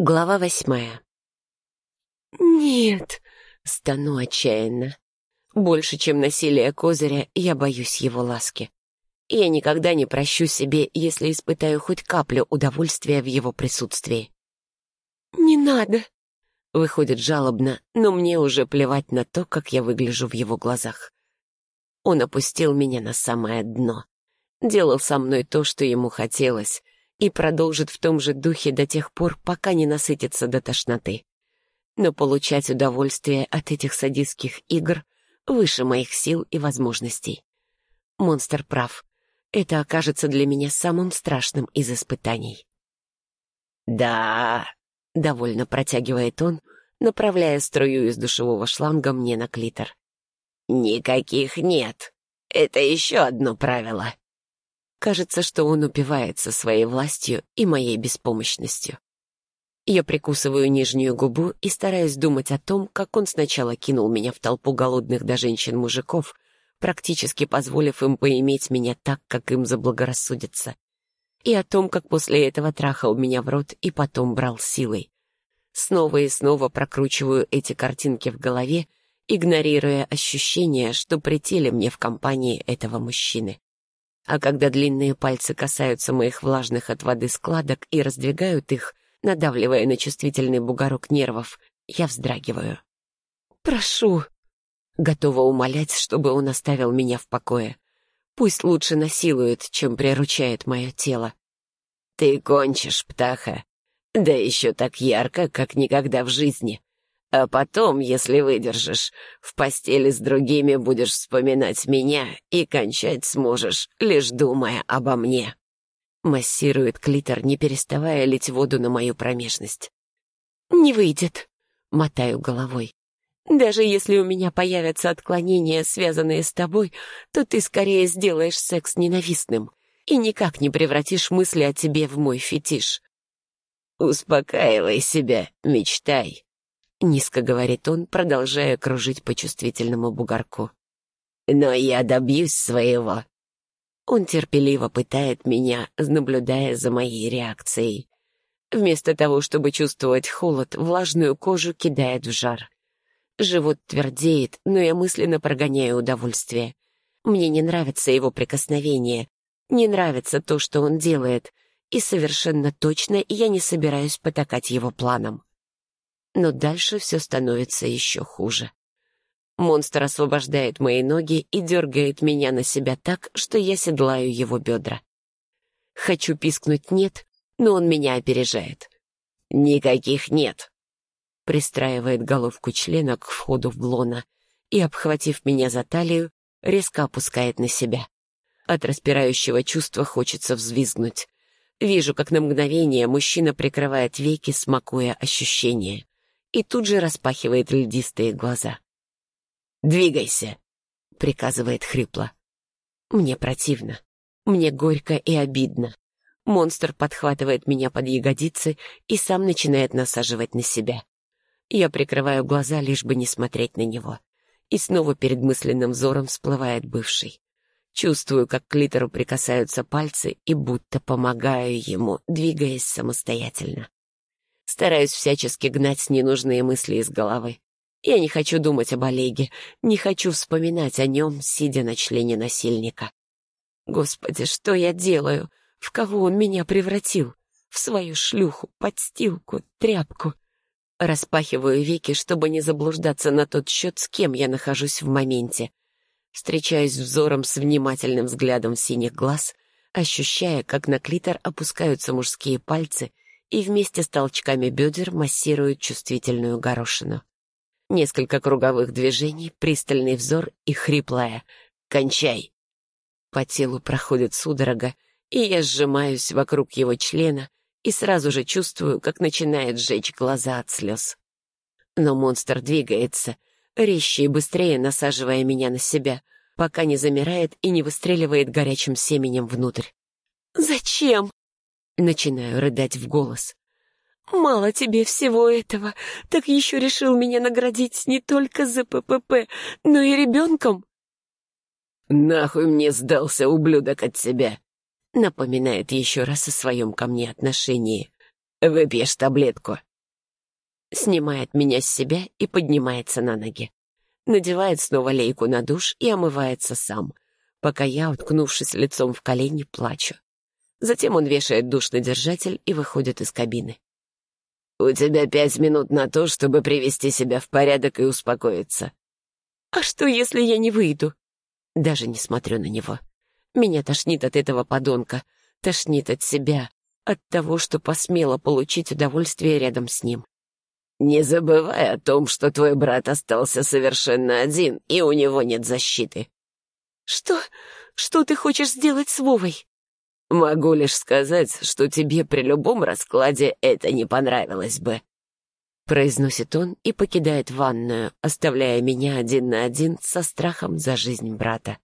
Глава восьмая. «Нет!» — стану отчаянно. Больше, чем насилие Козыря, я боюсь его ласки. Я никогда не прощу себе, если испытаю хоть каплю удовольствия в его присутствии. «Не надо!» — выходит жалобно, но мне уже плевать на то, как я выгляжу в его глазах. Он опустил меня на самое дно. Делал со мной то, что ему хотелось, и продолжит в том же духе до тех пор, пока не насытится до тошноты. Но получать удовольствие от этих садистских игр выше моих сил и возможностей. Монстр прав. Это окажется для меня самым страшным из испытаний. «Да», — довольно протягивает он, направляя струю из душевого шланга мне на клитор. «Никаких нет. Это еще одно правило». Кажется, что он упивается своей властью и моей беспомощностью. Я прикусываю нижнюю губу и стараюсь думать о том, как он сначала кинул меня в толпу голодных до женщин мужиков, практически позволив им поиметь меня так, как им заблагорассудится, и о том, как после этого трахал меня в рот и потом брал силой. Снова и снова прокручиваю эти картинки в голове, игнорируя ощущение, что прители мне в компании этого мужчины а когда длинные пальцы касаются моих влажных от воды складок и раздвигают их, надавливая на чувствительный бугорок нервов, я вздрагиваю. «Прошу!» Готова умолять, чтобы он оставил меня в покое. Пусть лучше насилует, чем приручает мое тело. «Ты кончишь, птаха. Да еще так ярко, как никогда в жизни. А потом, если выдержишь, в постели с другими будешь вспоминать меня и кончать сможешь, лишь думая обо мне. Массирует клитор, не переставая лить воду на мою промежность. «Не выйдет», — мотаю головой. «Даже если у меня появятся отклонения, связанные с тобой, то ты скорее сделаешь секс ненавистным и никак не превратишь мысли о тебе в мой фетиш». «Успокаивай себя, мечтай», — низко говорит он, продолжая кружить по чувствительному бугорку. «Но я добьюсь своего». Он терпеливо пытает меня, наблюдая за моей реакцией. Вместо того, чтобы чувствовать холод, влажную кожу кидает в жар. Живот твердеет, но я мысленно прогоняю удовольствие. Мне не нравится его прикосновение, не нравится то, что он делает, и совершенно точно я не собираюсь потакать его планам но дальше все становится еще хуже. Монстр освобождает мои ноги и дергает меня на себя так, что я седлаю его бедра. Хочу пискнуть «нет», но он меня опережает. «Никаких нет», пристраивает головку члена к входу в лона и, обхватив меня за талию, резко опускает на себя. От распирающего чувства хочется взвизгнуть. Вижу, как на мгновение мужчина прикрывает веки, смакуя ощущения и тут же распахивает льдистые глаза. «Двигайся!» — приказывает хрипло. Мне противно. Мне горько и обидно. Монстр подхватывает меня под ягодицы и сам начинает насаживать на себя. Я прикрываю глаза, лишь бы не смотреть на него. И снова перед мысленным взором всплывает бывший. Чувствую, как к клитору прикасаются пальцы и будто помогаю ему, двигаясь самостоятельно. Стараюсь всячески гнать ненужные мысли из головы. Я не хочу думать об Олеге, не хочу вспоминать о нем, сидя на члене насильника. Господи, что я делаю? В кого он меня превратил? В свою шлюху, подстилку, тряпку. Распахиваю веки, чтобы не заблуждаться на тот счет, с кем я нахожусь в моменте. Встречаюсь взором с внимательным взглядом синих глаз, ощущая, как на клитор опускаются мужские пальцы — и вместе с толчками бедер массирует чувствительную горошину. Несколько круговых движений, пристальный взор и хриплая «Кончай!». По телу проходит судорога, и я сжимаюсь вокруг его члена и сразу же чувствую, как начинает сжечь глаза от слез. Но монстр двигается, резче и быстрее насаживая меня на себя, пока не замирает и не выстреливает горячим семенем внутрь. «Зачем?» Начинаю рыдать в голос. «Мало тебе всего этого, так еще решил меня наградить не только за ППП, но и ребенком?» «Нахуй мне сдался ублюдок от себя!» Напоминает еще раз о своем ко мне отношении. «Выпьешь таблетку, Снимает меня с себя и поднимается на ноги. Надевает снова лейку на душ и омывается сам, пока я, уткнувшись лицом в колени, плачу. Затем он вешает душный держатель и выходит из кабины. «У тебя пять минут на то, чтобы привести себя в порядок и успокоиться». «А что, если я не выйду?» Даже не смотрю на него. Меня тошнит от этого подонка, тошнит от себя, от того, что посмела получить удовольствие рядом с ним. «Не забывай о том, что твой брат остался совершенно один, и у него нет защиты». «Что? Что ты хочешь сделать с Вовой?» «Могу лишь сказать, что тебе при любом раскладе это не понравилось бы», произносит он и покидает ванную, оставляя меня один на один со страхом за жизнь брата.